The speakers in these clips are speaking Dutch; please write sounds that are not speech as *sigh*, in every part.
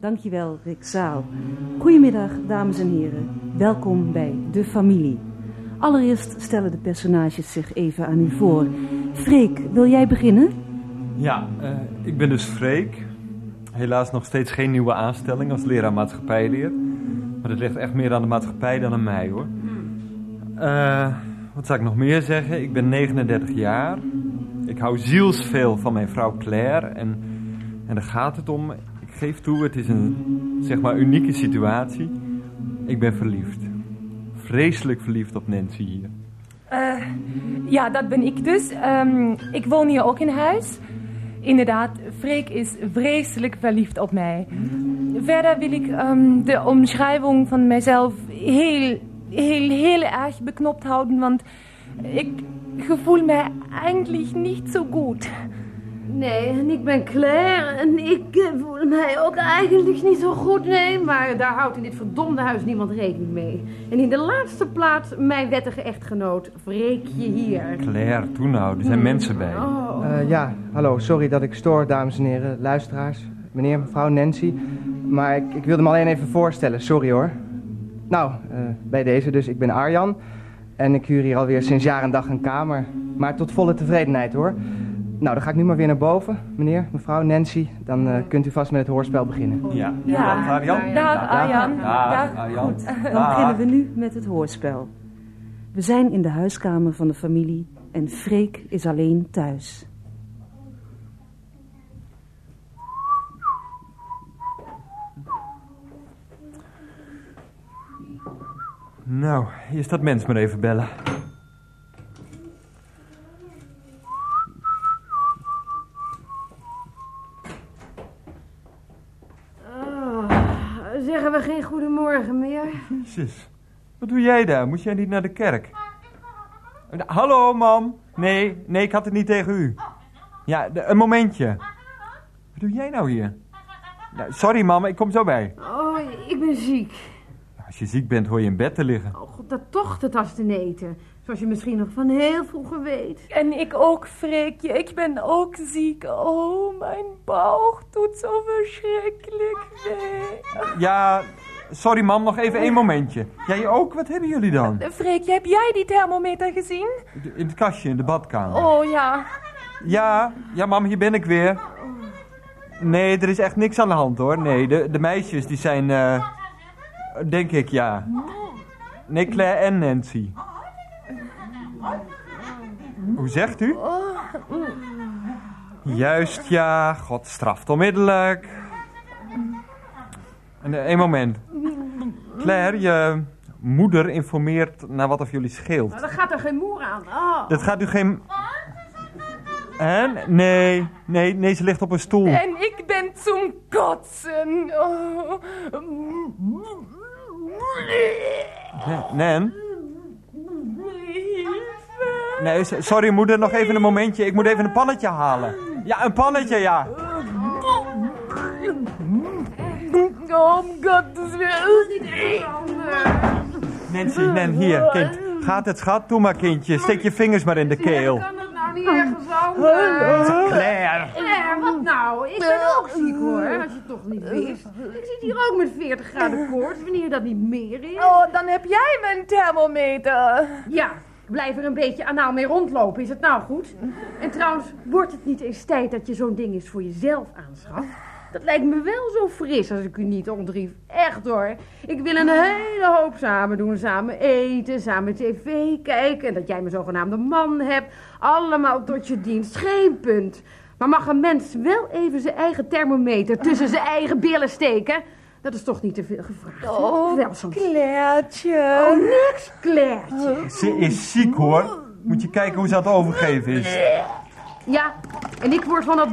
Dankjewel, Rick Zaal. Goedemiddag, dames en heren. Welkom bij De Familie. Allereerst stellen de personages zich even aan u voor. Freek, wil jij beginnen? Ja, uh, ik ben dus Freek. Helaas nog steeds geen nieuwe aanstelling als leraar maatschappijleer. Maar dat ligt echt meer aan de maatschappij dan aan mij hoor. Uh, wat zou ik nog meer zeggen? Ik ben 39 jaar. Ik hou zielsveel van mijn vrouw Claire. En, en daar gaat het om. Geef toe, het is een zeg maar unieke situatie. Ik ben verliefd. Vreselijk verliefd op Nancy hier. Uh, ja, dat ben ik dus. Um, ik woon hier ook in huis. Inderdaad, Freek is vreselijk verliefd op mij. Verder wil ik um, de omschrijving van mijzelf heel, heel, heel erg beknopt houden, want ik gevoel mij eigenlijk niet zo goed. Nee, en ik ben Claire en ik voel mij ook eigenlijk niet zo goed, nee. Maar daar houdt in dit verdomde huis niemand rekening mee. En in de laatste plaats mijn wettige echtgenoot, Freekje hier. Claire, toen nou, er zijn mensen bij. Oh. Uh, ja, hallo, sorry dat ik stoor, dames en heren, luisteraars. Meneer, mevrouw Nancy. Maar ik, ik wilde me alleen even voorstellen, sorry hoor. Nou, uh, bij deze dus, ik ben Arjan. En ik huur hier alweer sinds jaar en dag een kamer. Maar tot volle tevredenheid hoor. Nou, dan ga ik nu maar weer naar boven, meneer, mevrouw, Nancy. Dan uh, kunt u vast met het hoorspel beginnen. Ja, ja. Dag Arjan. Dag Arjan. Dag Arjan. *laughs* Dan beginnen we nu met het hoorspel. We zijn in de huiskamer van de familie en Freek is alleen thuis. Nou, eerst dat mens maar even bellen. zeggen we geen goedemorgen meer. Jezus, wat doe jij daar? Moet jij niet naar de kerk? Hallo, mam. Nee, nee, ik had het niet tegen u. Ja, een momentje. Wat doe jij nou hier? Nou, sorry, mam, ik kom zo bij. Oh, ik ben ziek. Als je ziek bent, hoor je in bed te liggen. Oh, god, dat toch de tas te eten. Zoals je misschien nog van heel vroeger weet. En ik ook, Freekje. Ik ben ook ziek. Oh, mijn bauch doet zo verschrikkelijk wee. Ja, sorry mam, nog even één momentje. Jij ook? Wat hebben jullie dan? Freekje, heb jij die thermometer gezien? In het kastje, in de badkamer. Oh, ja. Ja, ja mam, hier ben ik weer. Nee, er is echt niks aan de hand hoor. Nee, de, de meisjes die zijn... Uh, denk ik, ja. Nee, Claire en Nancy. Hoe zegt u? Juist, ja. God straft onmiddellijk. En een moment. Claire, je moeder informeert naar wat of jullie scheelt. Nou, dat gaat er geen moer aan. Oh. Dat gaat u geen... En? Nee, nee, nee, ze ligt op een stoel. En ik ben zum kotsen. Oh. Nan? Nee, sorry moeder, nog even een momentje. Ik moet even een pannetje halen. Ja, een pannetje, ja. Oh, god, dat is weer... Nancy, Nan, hier, kind. Gaat het schat? Doe maar, kindje. Steek je vingers maar in de keel. Kan het nou niet ergens anders? Claire. Claire, wat nou? Ik ben ook ziek hoor, als je het toch niet wist. Ik zit hier ook met 40 graden koorts, wanneer dat niet meer is. Oh, dan heb jij mijn thermometer. Ja, blijf er een beetje anaal mee rondlopen. Is het nou goed? En trouwens, wordt het niet eens tijd dat je zo'n ding eens voor jezelf aanschaft? Dat lijkt me wel zo fris als ik u niet ondrief. Echt hoor. Ik wil een hele hoop samen doen. Samen eten, samen tv kijken. En dat jij mijn zogenaamde man hebt. Allemaal tot je dienst. Geen punt. Maar mag een mens wel even zijn eigen thermometer tussen zijn eigen billen steken? Dat is toch niet te veel gevraagd. Oh, wel soms. Kleertje. Oh, niks, Kleertje. Ze is ziek hoor. Moet je kijken hoe ze aan het overgeven is. Ja, en ik word van dat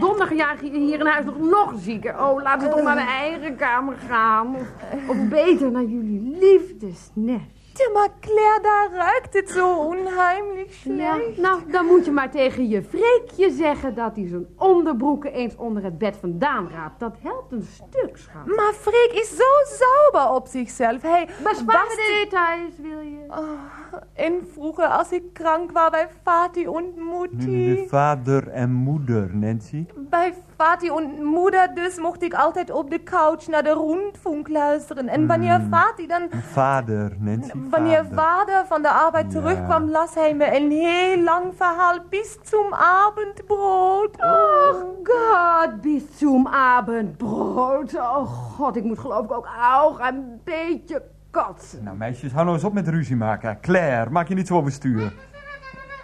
hier in huis nog nog zieker. Oh, laat ze toch naar mijn eigen kamer gaan. Of, of beter naar jullie liefdesnest. Ja, maar Claire, daar ruikt het zo onheimelijk slecht. Ja, nou, dan moet je maar tegen je Freekje zeggen dat hij zijn onderbroeken eens onder het bed vandaan raapt. Dat helpt een stuk, schat. Maar Freek is zo sauber op zichzelf. Hij Bespaar de details, wil je? Oh. En vroeger als ik krank was bij Vati en Mutti. De vader en moeder, Nancy. Bij Vati en moeder dus mocht ik altijd op de couch naar de rondfunk luisteren. En wanneer Vati dan... Vader, Nancy. Wanneer vader. vader van de arbeid Ja. terugkwam, las hij me een heel lang verhaal bis zum Abendbrot. Ach God, bis zum Abendbrot. Oh god, ik moet geloof ik ook auch een beetje kotsen. Nou meisjes, hou nou eens op met ruzie maken. Claire, maak je niet zo overstuur.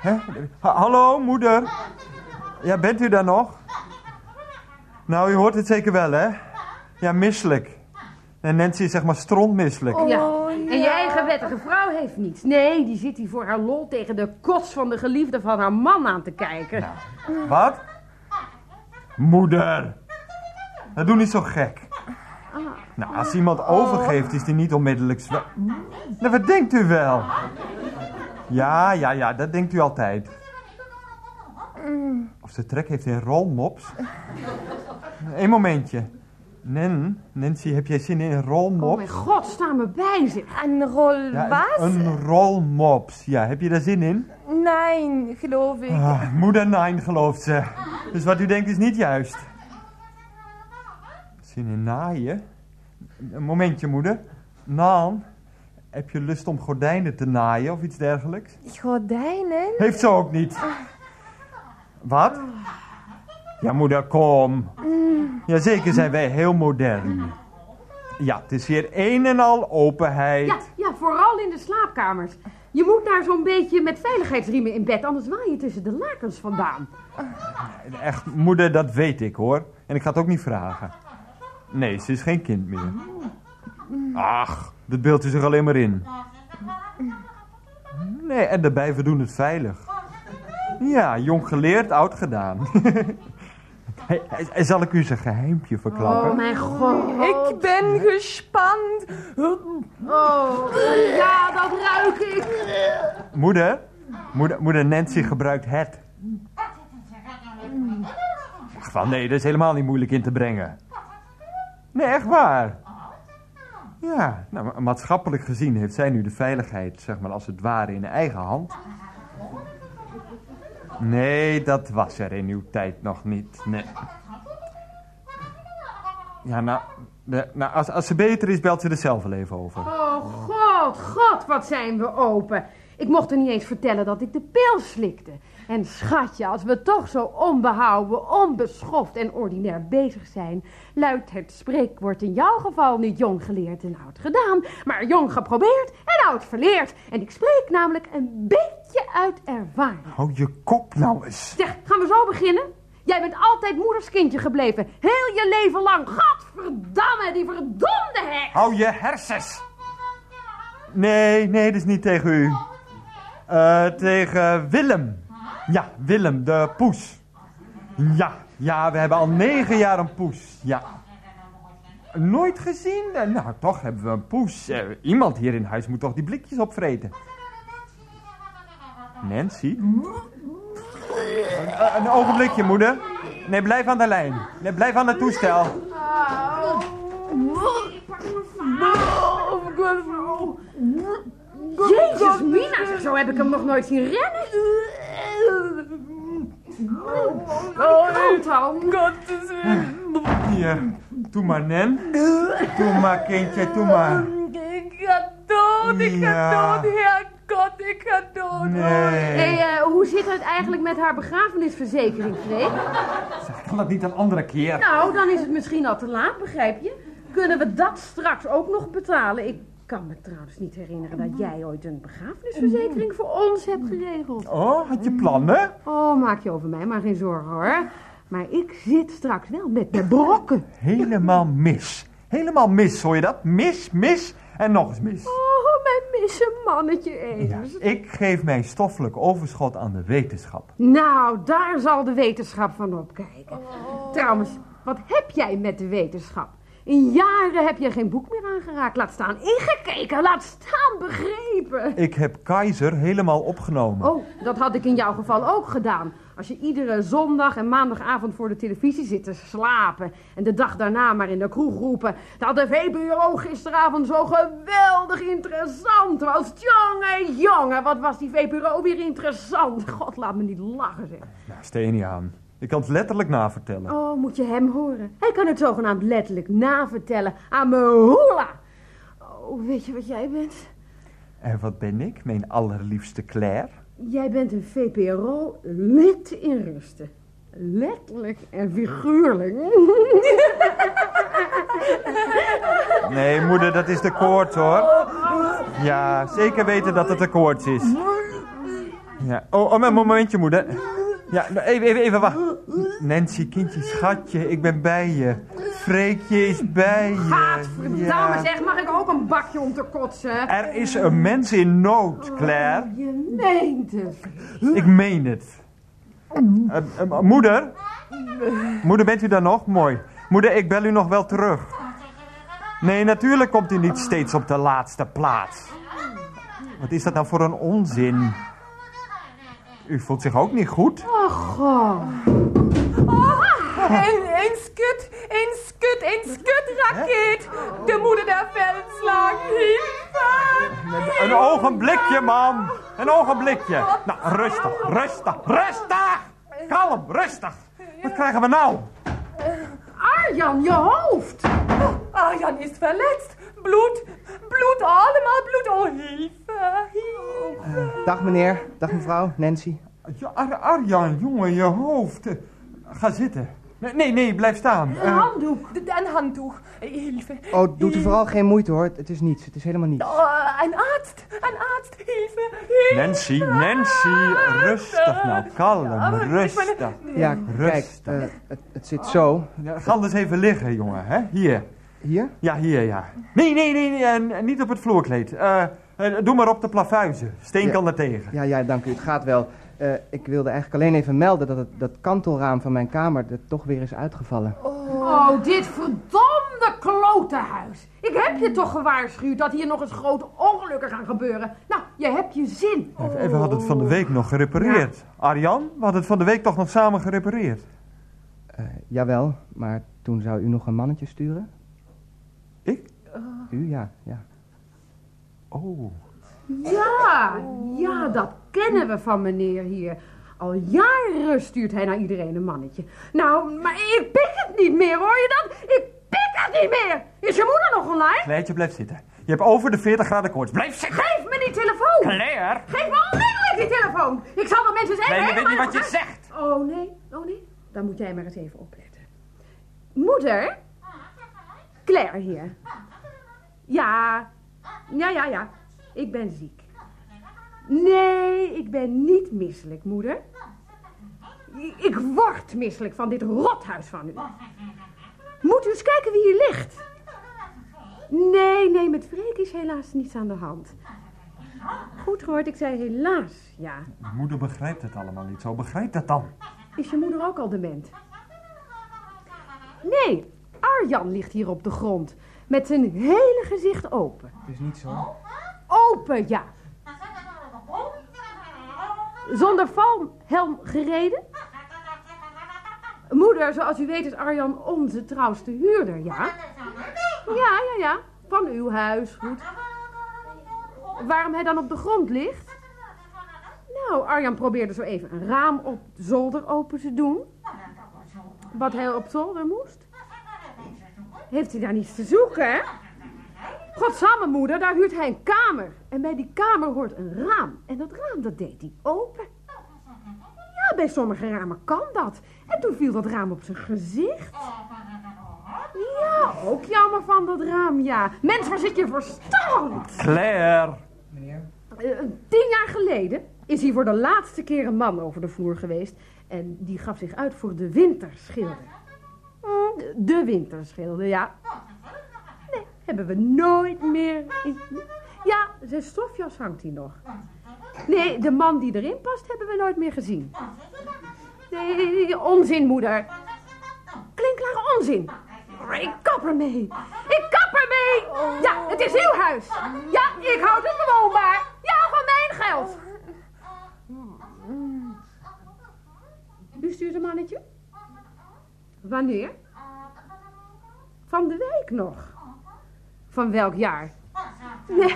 Hè? Ha- hallo, moeder. Ja, bent u daar nog? Nou, u hoort het zeker wel, hè? Ja, misselijk. En Nancy is zeg maar strontmisselijk. Ja, Oh, en je eigen wettige vrouw heeft niets. Nee, die zit hier voor haar lol tegen de kots van de geliefde van haar man aan te kijken. Wat? Moeder. Dat doe niet zo gek. Nou, als iemand overgeeft, is die niet onmiddellijk zwa... Nou, wat denkt u wel? Ja, ja, ja, dat denkt u altijd. Of ze trek heeft in rolmops? Eén momentje. Nen, Nancy, heb jij zin in Oh mijn rolmops? god, sta me bij. Een rol Ja, een rolmops. Ja, heb je daar zin in? Nee, geloof ik. Ah, moeder Nijn gelooft ze. Dus wat u denkt is niet juist. Zin in naaien? Een momentje, moeder. Naan, heb je lust om gordijnen te naaien of iets dergelijks? Gordijnen? Heeft ze ook niet. Wat? Ja, moeder, kom. Jazeker zijn wij heel modern. Ja, het is hier een en al openheid. Ja, ja, vooral in de slaapkamers. Je moet daar zo'n beetje met veiligheidsriemen in bed, anders waai je tussen de lakens vandaan. Echt, moeder, dat weet ik hoor. En ik ga het ook niet vragen. Nee, ze is geen kind meer. Ach, dat beeldt u zich alleen maar in. Nee, en daarbij, we doen het veilig. Ja, jong geleerd, oud gedaan. *laughs* hey, zal ik u een geheimpje verklappen? Oh mijn god. Ik ben gespannen. Oh, ja, dat ruik ik. Moeder, moeder, moeder Nancy gebruikt het. Ach, wel, nee, dat is helemaal niet moeilijk in te brengen. Nee, echt waar. Ja, nou, ma- maatschappelijk gezien heeft zij nu de veiligheid, zeg maar, als het ware in eigen hand. Nee, dat was er in uw tijd nog niet. Nee. Ja, nou, de- nou als, als ze beter is, belt ze er zelf wel even over. Oh god, god, wat zijn we open. Ik mocht er niet eens vertellen dat ik de pil slikte. En schatje, als we toch zo onbehouden, onbeschoft en ordinair bezig zijn... luidt het spreekwoord in jouw geval niet jong geleerd en oud gedaan... maar jong geprobeerd en oud verleerd. En ik spreek namelijk een beetje uit ervaring. Hou je kop nou eens. Zeg, gaan we zo beginnen? Jij bent altijd moederskindje gebleven. Heel je leven lang. Gadverdamme, die verdomde hek. Hou je hersens! Nee, nee, dat is niet tegen u. Eh, tegen Willem. Ja, Willem, de poes. Ja, ja, we hebben al negen jaar een poes. Ja. Nooit gezien? Eh, Nou, toch hebben we een poes. Eh, iemand hier in huis moet toch die blikjes opvreten? Nancy? Een, een ogenblikje, moeder. Nee, blijf aan de lijn. Nee, blijf aan het toestel. Jezus, Mina, zeg, zo heb ik hem nog nooit zien rennen. Komt dan. Gottes Willen. Hier, doe maar, Nen. Doe maar, kindje, doe maar. Ik ga dood, ik ga Ja. dood, herrgott, ik ga dood. Hey, Nee. eh, hoe zit het eigenlijk met haar begrafenisverzekering, Freek? Zeg, kan dat niet een andere keer? Nou, dan is het misschien al te laat, begrijp je? Kunnen we dat straks ook nog betalen? Ik kan me trouwens niet herinneren dat jij ooit een begrafenisverzekering voor ons hebt geregeld. Oh, had je plannen? Oh, maak je over mij maar geen zorgen hoor. Maar ik zit straks wel met de brokken. Helemaal mis. Helemaal mis, hoor je dat? Mis, mis en nog eens mis. Oh, mijn misse mannetje eens. Ja, ik geef mijn stoffelijk overschot aan de wetenschap. Nou, daar zal de wetenschap van opkijken. Trouwens, wat heb jij met de wetenschap? In jaren heb je geen boek meer aangeraakt. Laat staan ingekeken, laat staan begrepen. Ik heb Keizer helemaal opgenomen. Oh, dat had ik in jouw geval ook gedaan. Als je iedere zondag en maandagavond voor de televisie zit te slapen... en de dag daarna maar in de kroeg roepen... dat de VPRO gisteravond zo geweldig interessant was. Jongen, jongen, wat was die VPRO weer interessant. God, laat me niet lachen, zeg. Nou, steen niet aan. Ik kan het letterlijk navertellen. Oh, moet je hem horen. Hij kan het zogenaamd letterlijk navertellen aan mijn hoela. Oh, weet je wat jij bent? En wat ben ik, mijn allerliefste Claire? Jij bent een VPRO-lid in rusten. Letterlijk en figuurlijk. *laughs* Nee, moeder, dat is de koorts, hoor. Ja, zeker weten dat het de koorts is. Ja. Oh, oh, een momentje, moeder. Ja, even, even, even, wacht. Nancy, kindje, schatje, ik ben bij je. Freekje is bij je. Gadverdamme zeg, mag ik ook een bakje om te kotsen? Er is een mens in nood, Claire. Je meent het. Ik meen het. Eh, eh, moeder? Moeder, bent u daar nog? Mooi. Moeder, ik bel u nog wel terug. Nee, natuurlijk komt u niet steeds op de laatste plaats. Wat is dat nou voor een onzin? U voelt zich ook niet goed? Oh, god. Een, een skut, een skut, een skutraket. De moeder der veldslag. Hilfe! Een ogenblikje, man. Een ogenblikje. Nou, rustig, rustig, rustig. Kalm, rustig. Wat krijgen we nou? Arjan, je hoofd. Arjan is verletst. Bloed, bloed, allemaal bloed. Oh, hilfe, hilfe. Dag meneer, dag mevrouw, Nancy. Ja, Ar Arjan, jongen, je hoofd. Ga zitten. Nee, nee, blijf staan. Een Eh, handdoek. Een handdoek. Hilfe. Oh, doet u vooral geen moeite hoor, het is niets, het is helemaal niets. Oh, een arzt, een arzt. Hilfe, hilfe. Nancy, Nancy, rustig nou. Kalm, rustig. ben- Ja, kijk, Rustig. eh, het, het zit zo. Ja, ga anders even liggen, jongen. Hè? Hier. Hier? Ja, hier, ja. Nee, nee, nee, nee niet op het vloerkleed. Eh, eh, doe maar op de plafuizen. Steen Ja. kan er tegen. Ja, ja, dank u, het gaat wel. Eh, ik wilde eigenlijk alleen even melden dat het, dat kantelraam van mijn kamer er toch weer is uitgevallen. Oh, dit verdomde klotenhuis. Ik heb je toch gewaarschuwd dat hier nog eens grote ongelukken gaan gebeuren. Nou, je hebt je zin. We we hadden het van de week nog gerepareerd. Arjan, we hadden het van de week toch nog samen gerepareerd. Eh, jawel, maar toen zou u nog een mannetje sturen? Ik? U, ja, ja. Oh. Ja, ja, dat kennen we van meneer hier. Al jaren stuurt hij naar iedereen een mannetje. Nou, maar ik pik het niet meer, hoor je dat? Ik pik het niet meer. Is je moeder nog online? Kleedje, blijf zitten. Je hebt over de 40 graden koorts. Blijf zitten. Geef me die telefoon. Claire! Geef me onmiddellijk die telefoon. Ik zal wel mensen zeggen... Nee, je weet niet wat je zegt. Oh nee, oh nee. Dan moet jij maar eens even opletten. Moeder? Claire hier. Ja, ja, ja, ja. Ik ben ziek. Nee, ik ben niet misselijk, moeder. Ik word misselijk van dit rothuis van u. Moet u eens kijken wie hier ligt. Nee, nee, met Freek is helaas niets aan de hand. Goed gehoord, ik zei helaas, ja. Moeder begrijpt het allemaal niet zo. Begrijp dat dan. Is je moeder ook al dement? Nee, Arjan ligt hier op de grond. Met zijn hele gezicht open. Het is niet zo. Open, ja. Zonder valhelm gereden? Moeder, zoals u weet is Arjan onze trouwste huurder, ja? Ja, ja, ja. Van uw huis, goed. Waarom hij dan op de grond ligt? Nou, Arjan probeerde zo even een raam op zolder open te doen. Wat hij op zolder moest. Heeft hij daar niets te zoeken, hè? Godsamme, moeder, daar huurt hij een kamer. En bij die kamer hoort een raam. En dat raam, dat deed hij open. Ja, bij sommige ramen kan dat. En toen viel dat raam op zijn gezicht. Ja, ook jammer van dat raam, ja. Mens, waar zit je verstand? Claire! Meneer? Eh, tien jaar geleden is hier voor de laatste keer een man over de vloer geweest. En die gaf zich uit voor de winterschilder. De winterschilder, ja. Nee, hebben we nooit meer... Ja, zijn stofjas hangt hier nog. Nee, de man die erin past hebben we nooit meer gezien. Nee, onzin, moeder. Klinkklare onzin. Ik kap ermee. Ik kap ermee. Ja, het is uw huis. Ja, ik houd het bewoonbaar. Ja, van mijn geld. bestuurdermannetje? Wanneer? Van de week nog. Van welk jaar? Nee,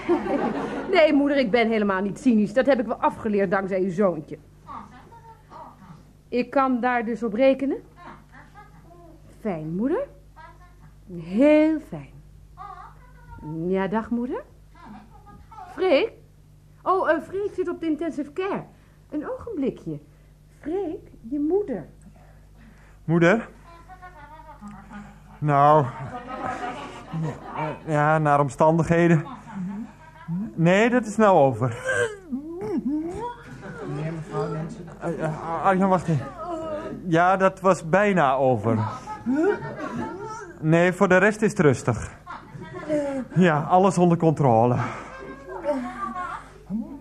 nee, moeder, ik ben helemaal niet cynisch. Dat heb ik wel afgeleerd dankzij uw zoontje. Ik kan daar dus op rekenen? Fijn, moeder. Heel fijn. Ja, dag, moeder. Freek? Oh, uh, Freek zit op de intensive care. Een ogenblikje. Freek, je moeder. Moeder? Nou, ja, naar omstandigheden. Nee, dat is nou over. Meneer, mevrouw, uh, Arjan, wacht even. Ja, dat was bijna over. Nee, voor de rest is het rustig. Ja, alles onder controle.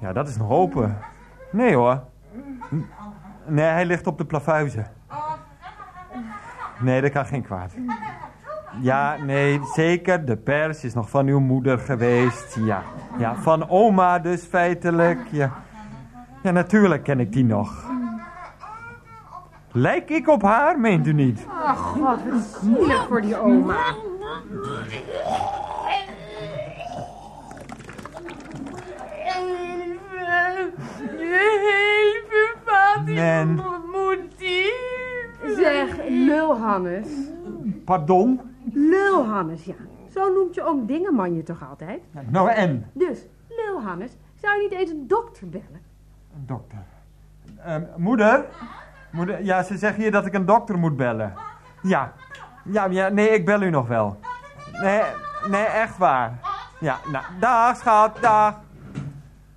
Ja, dat is nog open. Nee hoor. Nee, hij ligt op de plafuizen. Nee, dat kan geen kwaad. Ja, nee, zeker. De pers is nog van uw moeder geweest. Ja, ja van oma dus feitelijk. Ja. ja, natuurlijk ken ik die nog. Lijk ik op haar, meent u niet? Ach, god, wat zielig voor die oma. Hilfe, vader. Zeg, lul Hannes. Pardon? Lul Hannes, ja. Zo noemt je oom Dingeman je toch altijd? Nou en? Dus, lul Hannes, zou je niet eens een dokter bellen? Dokter. Ehm, moeder? Moeder? Ja, ze zeggen hier dat ik een dokter moet bellen. Ja. Ja, ja, nee, ik bel u nog wel. Nee, nee, echt waar. Ja, nou, dag schat, dag.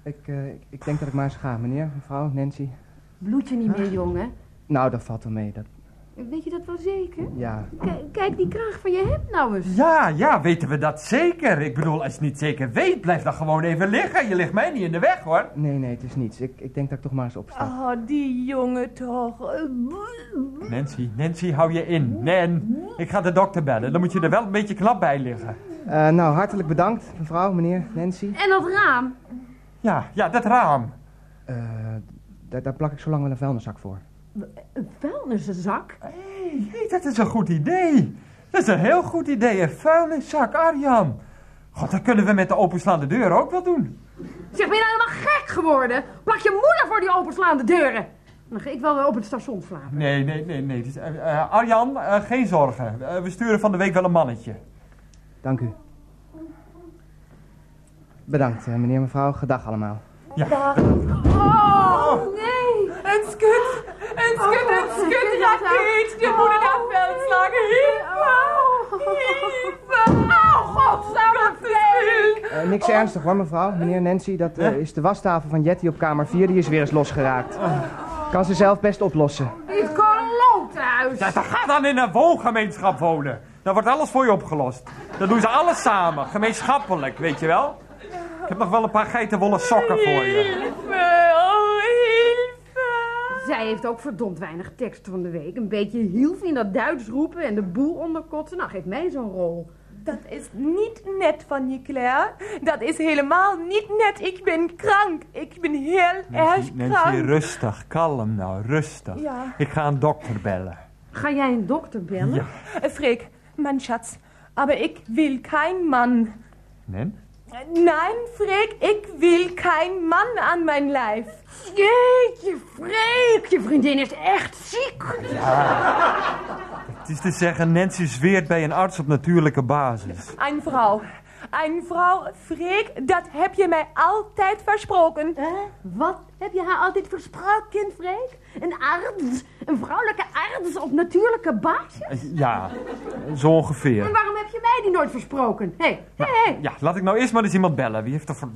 Ik, eh, ik- ik denk dat ik maar eens ga, meneer, mevrouw, Nancy. Bloed je niet meer, jongen? Nou, dat valt wel mee. Dat, Weet je dat wel zeker? ja, K- kijk die kraag van je hemd nou eens. Ja, ja, weten we dat zeker? Ik bedoel, als je het niet zeker weet, blijf dan gewoon even liggen. Je ligt mij niet in de weg, hoor. nee, nee, het is niets. Ik, ik denk dat ik toch maar eens opsta. Oh, die jongen toch. Nancy, Nancy, hou je in. Nen, ik ga de dokter bellen. Dan moet je er wel een beetje knap bij liggen. Eh, nou, hartelijk bedankt, mevrouw, meneer, Nancy. En dat raam? Ja, ja, dat raam. Eh, daar, daar plak ik zo lang wel een vuilniszak voor. Een vuilniszak? Hé, hey, dat is een goed idee. Dat is een heel goed idee. Een vuilniszak, Arjan. God, dat kunnen we met de openslaande deur ook wel doen. Zeg, ben je nou helemaal gek geworden? Plak je moeder voor die openslaande deuren. Dan ga ik wel weer op het station slapen. Nee, nee, nee, nee. Is, eh, eh, Arjan, eh, geen zorgen. We sturen van de week wel een mannetje. Dank u. Bedankt, meneer, mevrouw. Gedag allemaal. Ja. Oh, nee. Een skut. Een skut, een skut, raket. Je moet het afveld slagen. Hilfe. Oh, god, zou Eh, niks ernstig hoor, mevrouw. Meneer Nancy, dat eh, is de wastafel van Jetty op kamer 4. Die is weer eens losgeraakt. Kan ze zelf best oplossen. Dit koloothuis. Ja, dan ga dan in een woongemeenschap wonen. Dan wordt alles voor je opgelost. Dan doen ze alles samen, gemeenschappelijk, weet je wel? Ik heb nog wel een paar geitenwolle sokken voor je. Zij heeft ook verdomd weinig tekst van de week. Een beetje hielf in dat Duits roepen en de boel onderkotsen. Nou, geef mij zo'n rol. Dat is niet net van je, Claire. Dat is helemaal niet net. Ik ben krank. Ik ben heel erg Nancy, Nancy, krank. rustig, kalm nou, rustig. Ja. Ik ga een dokter bellen. Ga jij een dokter bellen? Ja. Äh, Freek, mein Schatz, aber ich will kein Mann. Nen? Nein, Freek, ik wil kein Mann aan mijn lijf. Jeetje, Freek, je vriendin is echt ziek. Het is te zeggen, Nancy zweert bij een arts op natuurlijke basis. Een vrouw. Een vrouw, Freek, dat heb je mij altijd versproken. Eh, wat heb je haar altijd versproken, Freek? Een arts? Een vrouwelijke arts op natuurlijke basis? Ja, zo En ongeveer. Waarom heb je mij die nooit versproken? Hé, hey, hé, hé. Ja, laat ik nou eerst maar eens iemand bellen. Wie heeft er voor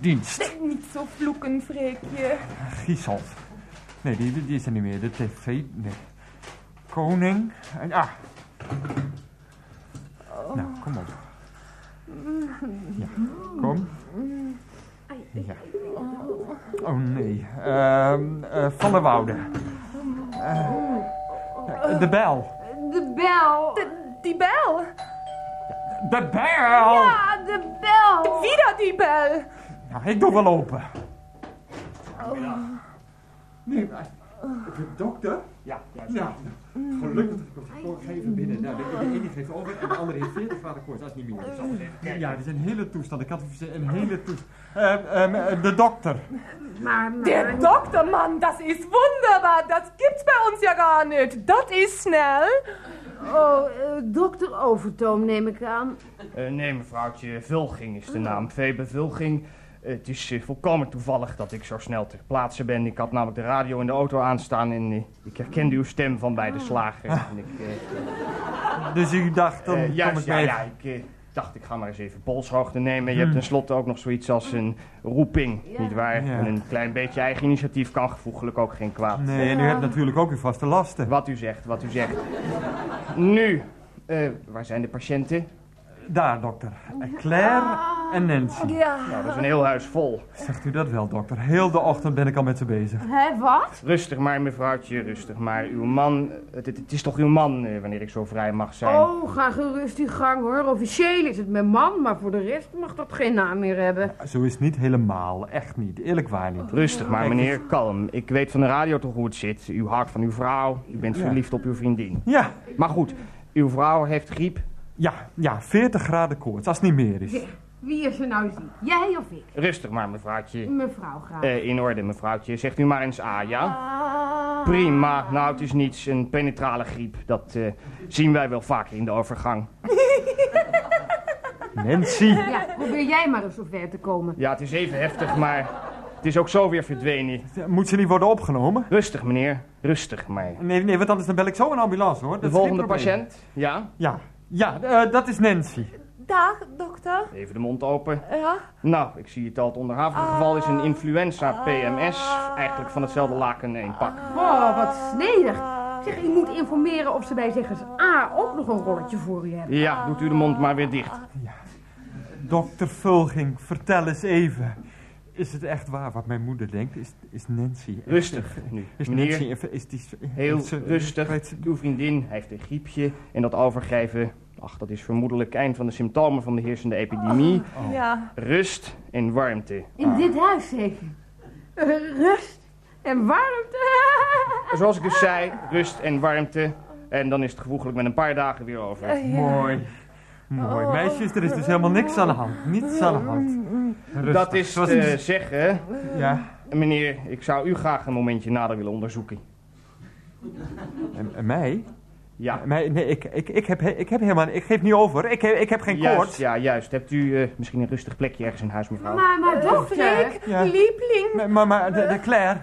dienst? Niet zo vloeken, Freekje. Gieshoff. Nee, die, die is er niet meer. De tv... Nee. Koning. En, ah. Nou, kom op. Ja, kom. Ja. Oh nee. Ehm eh, van der Woude. Eh, de bel. De bel. De, die bel. De bel! Ja, de bel. Wie dat die bel? Nou, ik doe wel open. Nee, maar- de dokter? Ja, juist. Ja, gelukkig dat ik hem even binnen. Nou, de, de ene geeft over en de andere heeft 40 graden koorts. Dat is niet meer. Ja, dit is een hele toestand. Ik had een hele toestand. Uh, uh, de dokter. Maar, maar... Der Mann, das ist wunderbar. Das gibt's bei uns ja gar nicht. Das ist schnell. Oh, uh, dokter Overtoom neem ik aan. Uh, nee, mevrouwtje, Vulging is de naam. Febe Vulging. Uh, het is volkomen toevallig dat ik zo snel ter plaatse ben. Ik had namelijk de radio in de auto aanstaan en ik herkende uw stem van bij de slager. Ah. En ik, dus ik dacht, dan juist, kom ik ja, ja, ik dacht ik ga maar eens even polshoogte nemen. Je hebt tenslotte ook nog zoiets als een roeping, Ja. nietwaar? Ja. En een klein beetje eigen initiatief kan gevoeglijk ook geen kwaad. Nee, en u hebt natuurlijk ook uw vaste lasten. Wat u zegt, wat u zegt. Nu, eh, waar zijn de patiënten? Daar, dokter. Claire en Nancy. Ja. Nou, dat is een heel huis vol. Zegt u dat wel, dokter? Heel de ochtend ben ik al met ze bezig. Hé, wat? Rustig maar, mevrouwtje, rustig maar. Uw man, het, het- het is toch uw man, eh, wanneer ik zo vrij mag zijn? Oh, ga gerust uw gang hoor. Officieel is het mijn man, maar voor de rest mag dat geen naam meer hebben. Zo is het niet helemaal. Echt niet. Eerlijk waar niet. Rustig maar, meneer, kalm. Ik weet van de radio toch hoe het zit. U houdt van uw vrouw, u bent Ja. verliefd op uw vriendin. Ja, Maar goed, uw vrouw heeft griep. ja, ja. 40 graden koorts, als het niet meer is. Wie is er nou ziek? Jij of ik? Rustig maar, mevrouwtje. Mevrouw graag. Eh, in orde, mevrouwtje. Zegt u maar eens A, ja? Ah. Prima. Nou, het is niets. Een penetrale griep. Dat eh, zien wij wel vaker in de overgang. *laughs* Nancy. Ja, probeer jij maar eens zover te komen. Ja, het is even heftig, maar het is ook zo weer verdwenen. Moet ze niet worden opgenomen? Rustig, meneer. Rustig, maar... Nee, nee, want anders dan bel ik zo een ambulance hoor. Dat De is geen volgende patiënt? Ja? Ja, ja, eh, dat is Nancy. Dag, dokter. Even de mond open. Ja. Nou, ik zie het al. Het onderhavige geval is een influenza PMS. Eigenlijk van hetzelfde laken één pak. Oh, wat snedig. Zeg, u moet informeren of ze bij zeggers A ook nog een rolletje voor u hebben. Ja, doet u de mond maar weer dicht. Dokter Vulging, vertel eens even. Is het echt waar wat mijn moeder denkt? Is, is Nancy... echt- Rustig nu. Is Meneer, Nancy... even- Is die, heel heeft ze- rustig. ze- Uw vriendin heeft een griepje. En dat overgeven, ach, dat is vermoedelijk eind van de symptomen van de heersende epidemie. Oh. Ja. Rust en warmte. In dit huis zeker. Eh, rust en warmte. *laughs* Zoals ik dus zei, rust en warmte. En dan is het gevoeglijk met een paar dagen weer over. Ja. Mooi. Mooi. Oh. Meisjes, er is dus helemaal niks aan de hand. Niets aan de hand. Rustig. Dat is Zoals- te zeggen, Ja. meneer, ik zou u graag een momentje nader willen onderzoeken. En, en mij? Ja, mij nee, ik, ik, ik, heb, he- ik heb helemaal... Ik geef niet over. Ik heb, ik heb geen juist, koorts. ja, juist. Hebt u eh, misschien een rustig plekje ergens in huis, mevrouw? Maar, maar Eh, dokter. Ja. liebling. Maar, maar, maar de, de Claire...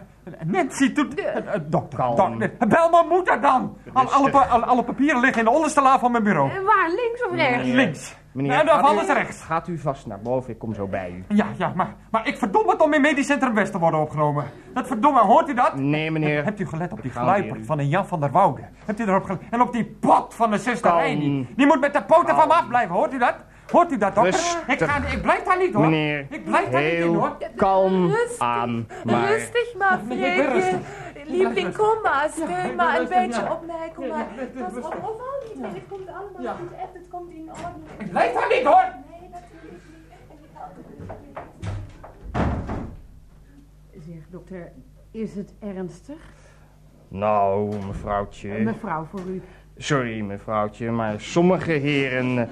Nancy doet... dokter, Kalm. dokter, bel mijn moeder dan! Al, alle, pa- alle, alle papieren liggen in de onderste la van mijn bureau. En waar, links of rechts? Meneer, Links. Meneer, En dan gaat vallen u- ze rechts. Gaat u vast naar boven, ik kom zo bij u. Ja, ja, maar, maar ik verdom het om in Medisch Centrum West te worden opgenomen. Dat verdomme, hoort u dat? Nee, meneer. Hebt u gelet op die gluiper van een Jan van der Woude? Hebt u erop gelet? En op die pot van de zuster. Heini? Die moet met de poten van me afblijven, hoort u dat? Hoort u dat, dokter? Rustig. Ik, ga, ik blijf daar niet, hoor. Meneer, Ik blijf daar niet in, hoor. kalm Rustig. aan. Maar Rustig maar, Freekje. Liebling, kom maar. Steun maar een rustig, beetje ja. op mij. Kom Ja, maar. Pas op, overal niet. Nee, het komt allemaal Ja. goed. Echt, het komt in orde. Ik blijf daar niet, hoor. Nee, natuurlijk niet. Zeg, dokter, is het ernstig? Nou, mevrouwtje. Mevrouw, voor u. Sorry, mevrouwtje, maar sommige heren eh,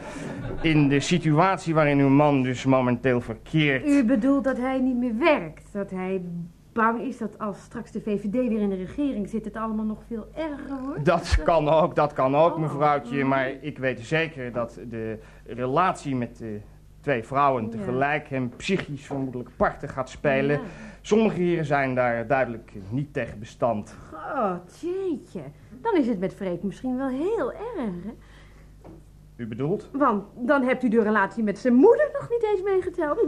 in de situatie waarin uw man dus momenteel verkeert. U bedoelt dat hij niet meer werkt? Dat hij bang is dat als straks de VVD weer in de regering zit, het allemaal nog veel erger wordt? Dat kan ook, dat kan ook, mevrouwtje. Maar ik weet zeker dat de relatie met de twee vrouwen tegelijk hem psychisch vermoedelijk parten gaat spelen. Sommige heren zijn daar duidelijk niet tegen bestand. Oh, jeetje dan is het met Freek misschien wel heel erg. Hè? U bedoelt? Want dan hebt u de relatie met zijn moeder nog niet eens meegeteld. *laughs*